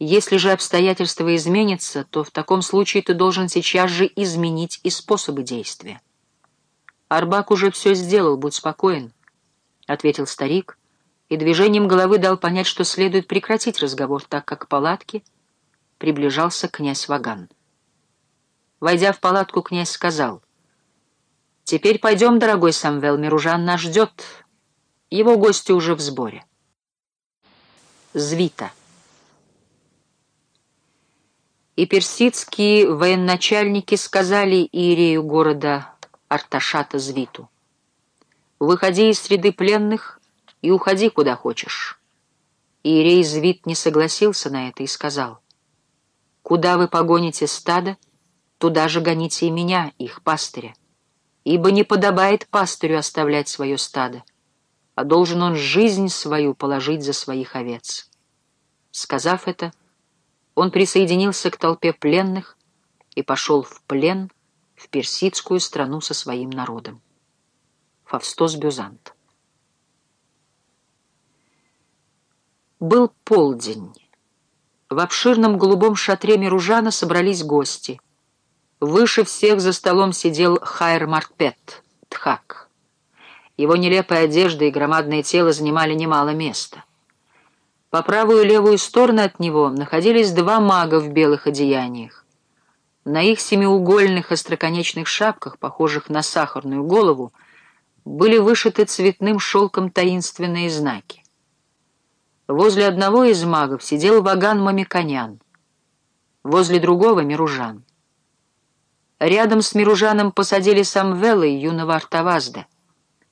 Если же обстоятельства изменятся, то в таком случае ты должен сейчас же изменить и способы действия. Арбак уже все сделал, будь спокоен, — ответил старик, и движением головы дал понять, что следует прекратить разговор, так как к палатке приближался князь Ваган. Войдя в палатку, князь сказал, «Теперь пойдем, дорогой Самвел, Миружан нас ждет. Его гости уже в сборе». Звита И персидские военачальники сказали Иерею города Арташата Звиту, «Выходи из среды пленных и уходи куда хочешь». Иерей Звит не согласился на это и сказал, «Куда вы погоните стадо, туда же гоните и меня, их пастыря, ибо не подобает пастырю оставлять свое стадо, а должен он жизнь свою положить за своих овец». Сказав это, он присоединился к толпе пленных и пошел в плен в персидскую страну со своим народом. Фавстос Бюзант Был полдень. В обширном голубом шатре Миружана собрались гости. Выше всех за столом сидел Хайр Марпет, Тхак. Его нелепая одежда и громадное тело занимали немало места. По правую и левую стороны от него находились два мага в белых одеяниях. На их семиугольных остроконечных шапках, похожих на сахарную голову, были вышиты цветным шелком таинственные знаки. Возле одного из магов сидел Ваган Мамиконян, возле другого — Миружан. Рядом с Миружаном посадили Самвела и юного Артавазда.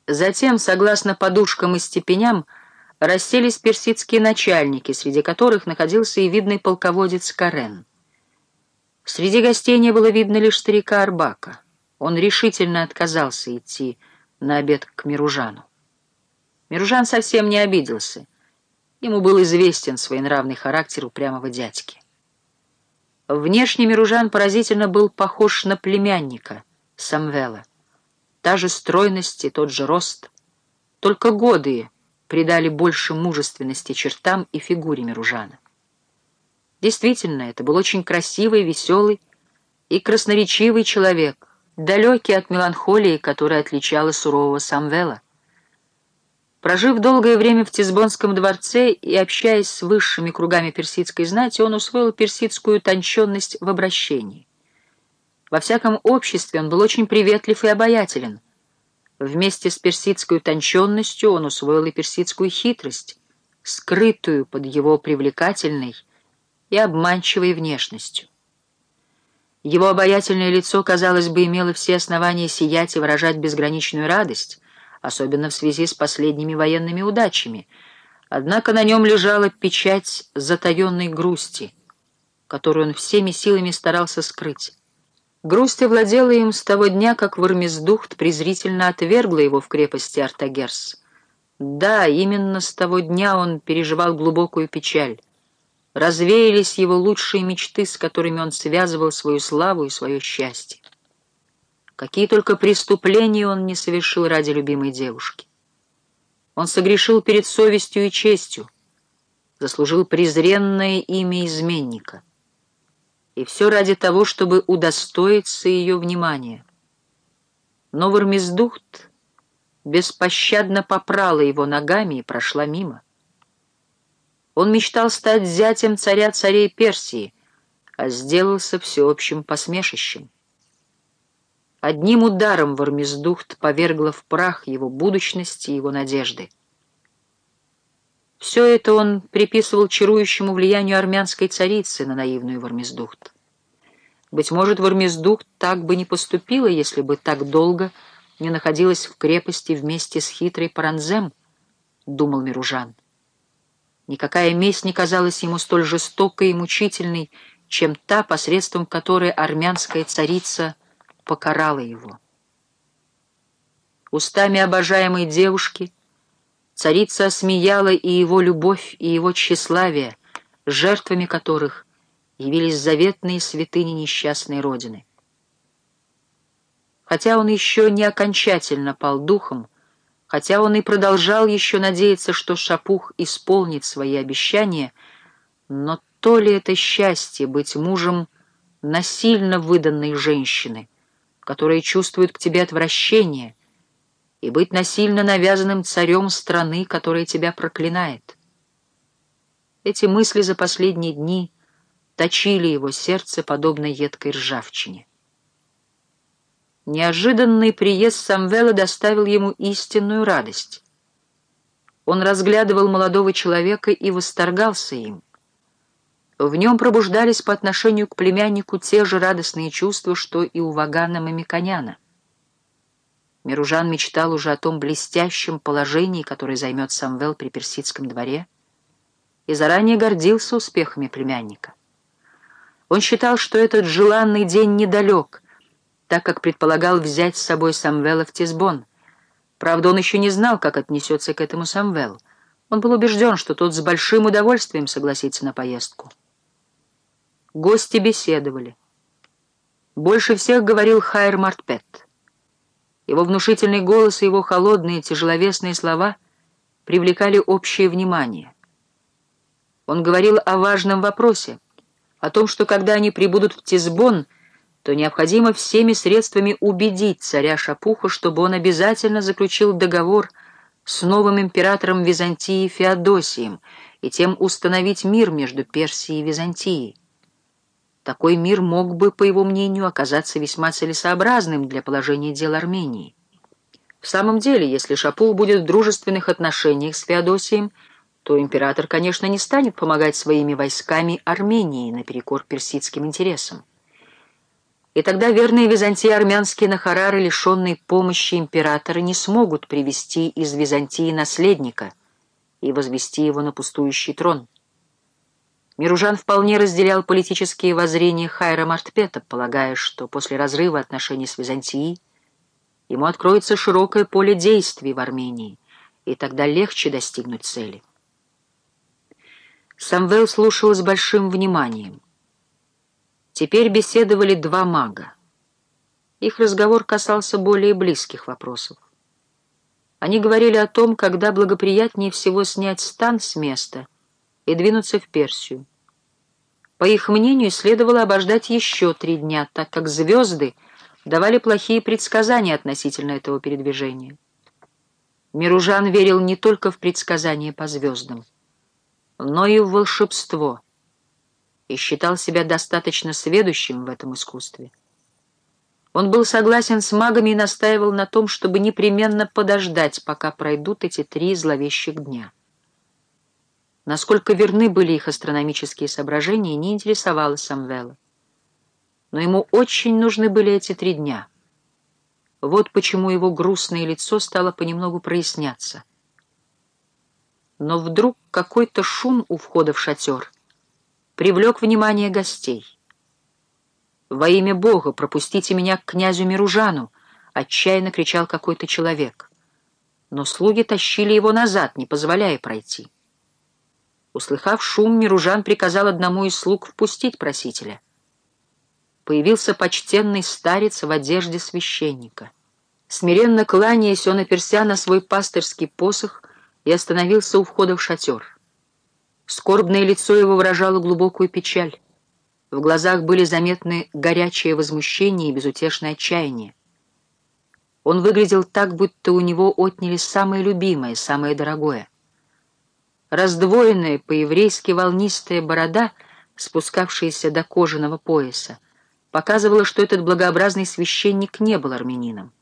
Затем, согласно подушкам и степеням, расселись персидские начальники, среди которых находился и видный полководец Карен. Среди гостей не было видно лишь старика Арбака. Он решительно отказался идти на обед к Миружану. Миружан совсем не обиделся. Ему был известен своенравный характер упрямого дядьки. Внешне Миружан поразительно был похож на племянника Самвела. Та же стройность и тот же рост. Только годы придали больше мужественности чертам и фигуре Миружана. Действительно, это был очень красивый, веселый и красноречивый человек, далекий от меланхолии, которая отличала сурового Самвела. Прожив долгое время в Тизбонском дворце и общаясь с высшими кругами персидской знати, он усвоил персидскую тонченность в обращении. Во всяком обществе он был очень приветлив и обаятелен — Вместе с персидской утонченностью он усвоил и персидскую хитрость, скрытую под его привлекательной и обманчивой внешностью. Его обаятельное лицо, казалось бы, имело все основания сиять и выражать безграничную радость, особенно в связи с последними военными удачами, однако на нем лежала печать затаенной грусти, которую он всеми силами старался скрыть. Грусть овладела им с того дня, как Вармездухт презрительно отвергла его в крепости Артагерс. Да, именно с того дня он переживал глубокую печаль. Развеялись его лучшие мечты, с которыми он связывал свою славу и свое счастье. Какие только преступления он не совершил ради любимой девушки. Он согрешил перед совестью и честью, заслужил презренное имя изменника и все ради того, чтобы удостоиться ее внимания. Но Вармездухт беспощадно попрала его ногами и прошла мимо. Он мечтал стать зятем царя царей Персии, а сделался всеобщим посмешищем. Одним ударом Вармездухт повергла в прах его будущности и его надежды. Все это он приписывал чарующему влиянию армянской царицы на наивную Вармездухт. Быть может, Вармездухт так бы не поступила, если бы так долго не находилась в крепости вместе с хитрой Паранзем, — думал Миружан. Никакая месть не казалась ему столь жестокой и мучительной, чем та, посредством которой армянская царица покарала его. Устами обожаемой девушки — Царица осмеяла и его любовь, и его тщеславие, жертвами которых явились заветные святыни несчастной Родины. Хотя он еще не окончательно пал духом, хотя он и продолжал еще надеяться, что Шапух исполнит свои обещания, но то ли это счастье быть мужем насильно выданной женщины, которая чувствует к тебе отвращение, и быть насильно навязанным царем страны, которая тебя проклинает. Эти мысли за последние дни точили его сердце, подобно едкой ржавчине. Неожиданный приезд Самвела доставил ему истинную радость. Он разглядывал молодого человека и восторгался им. В нем пробуждались по отношению к племяннику те же радостные чувства, что и у Вагана Мамиконяна. Миружан мечтал уже о том блестящем положении, которое займет Самвел при персидском дворе, и заранее гордился успехами племянника. Он считал, что этот желанный день недалек, так как предполагал взять с собой Самвела в Тисбон — Правда, он еще не знал, как отнесется к этому Самвел. Он был убежден, что тот с большим удовольствием согласится на поездку. Гости беседовали. Больше всех говорил Хайр Мартпет. Его внушительный голос и его холодные, тяжеловесные слова привлекали общее внимание. Он говорил о важном вопросе, о том, что когда они прибудут в Тисбон, то необходимо всеми средствами убедить царя Шапуха, чтобы он обязательно заключил договор с новым императором Византии Феодосием и тем установить мир между Персией и Византией. Такой мир мог бы, по его мнению, оказаться весьма целесообразным для положения дел Армении. В самом деле, если Шапух будет в дружественных отношениях с Феодосием, то император, конечно, не станет помогать своими войсками Армении наперекор персидским интересам. И тогда верные Византии армянские нахарары, лишенные помощи императора, не смогут привести из Византии наследника и возвести его на пустующий трон. Миружан вполне разделял политические воззрения Хайра Мартпета, полагая, что после разрыва отношений с Византией ему откроется широкое поле действий в Армении, и тогда легче достигнуть цели. Самвел слушал с большим вниманием. Теперь беседовали два мага. Их разговор касался более близких вопросов. Они говорили о том, когда благоприятнее всего снять стан с места и двинуться в Персию. По их мнению, следовало обождать еще три дня, так как звезды давали плохие предсказания относительно этого передвижения. Миружан верил не только в предсказания по звездам, но и в волшебство — и считал себя достаточно сведущим в этом искусстве. Он был согласен с магами и настаивал на том, чтобы непременно подождать, пока пройдут эти три зловещих дня. Насколько верны были их астрономические соображения, не интересовало Самвела. Но ему очень нужны были эти три дня. Вот почему его грустное лицо стало понемногу проясняться. Но вдруг какой-то шум у входа в шатер — привлек внимание гостей. «Во имя Бога пропустите меня к князю Миружану!» — отчаянно кричал какой-то человек. Но слуги тащили его назад, не позволяя пройти. Услыхав шум, Миружан приказал одному из слуг впустить просителя. Появился почтенный старец в одежде священника. Смиренно кланяясь, он оперся на свой пастырский посох и остановился у входа в шатер. Скорбное лицо его выражало глубокую печаль. В глазах были заметны горячее возмущение и безутешное отчаяние. Он выглядел так, будто у него отняли самое любимое, самое дорогое. Раздвоенная по-еврейски волнистая борода, спускавшаяся до кожаного пояса, показывала, что этот благообразный священник не был армянином.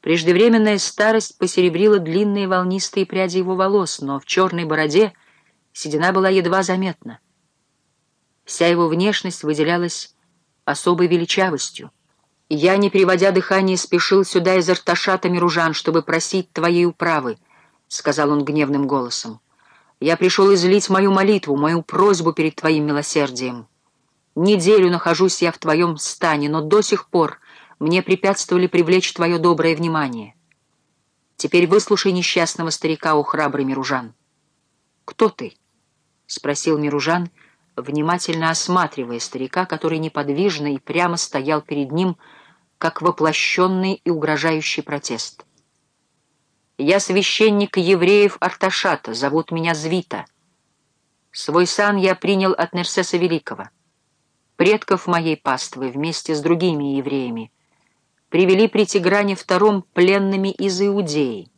Преждевременная старость посеребрила длинные волнистые пряди его волос, но в черной бороде — Седина была едва заметна. Вся его внешность выделялась особой величавостью. Я, не переводя дыхание, спешил сюда из Арташата Миружан, чтобы просить твоей управы, — сказал он гневным голосом. Я пришел излить мою молитву, мою просьбу перед твоим милосердием. Неделю нахожусь я в твоем стане, но до сих пор мне препятствовали привлечь твое доброе внимание. Теперь выслушай несчастного старика, у храбрый Миружан. Кто ты? — спросил Миружан, внимательно осматривая старика, который неподвижно и прямо стоял перед ним, как воплощенный и угрожающий протест. «Я священник евреев Арташата, зовут меня Звита». Свой сан я принял от Нерсеса Великого. Предков моей паствы вместе с другими евреями привели при Тигране втором пленными из Иудеи.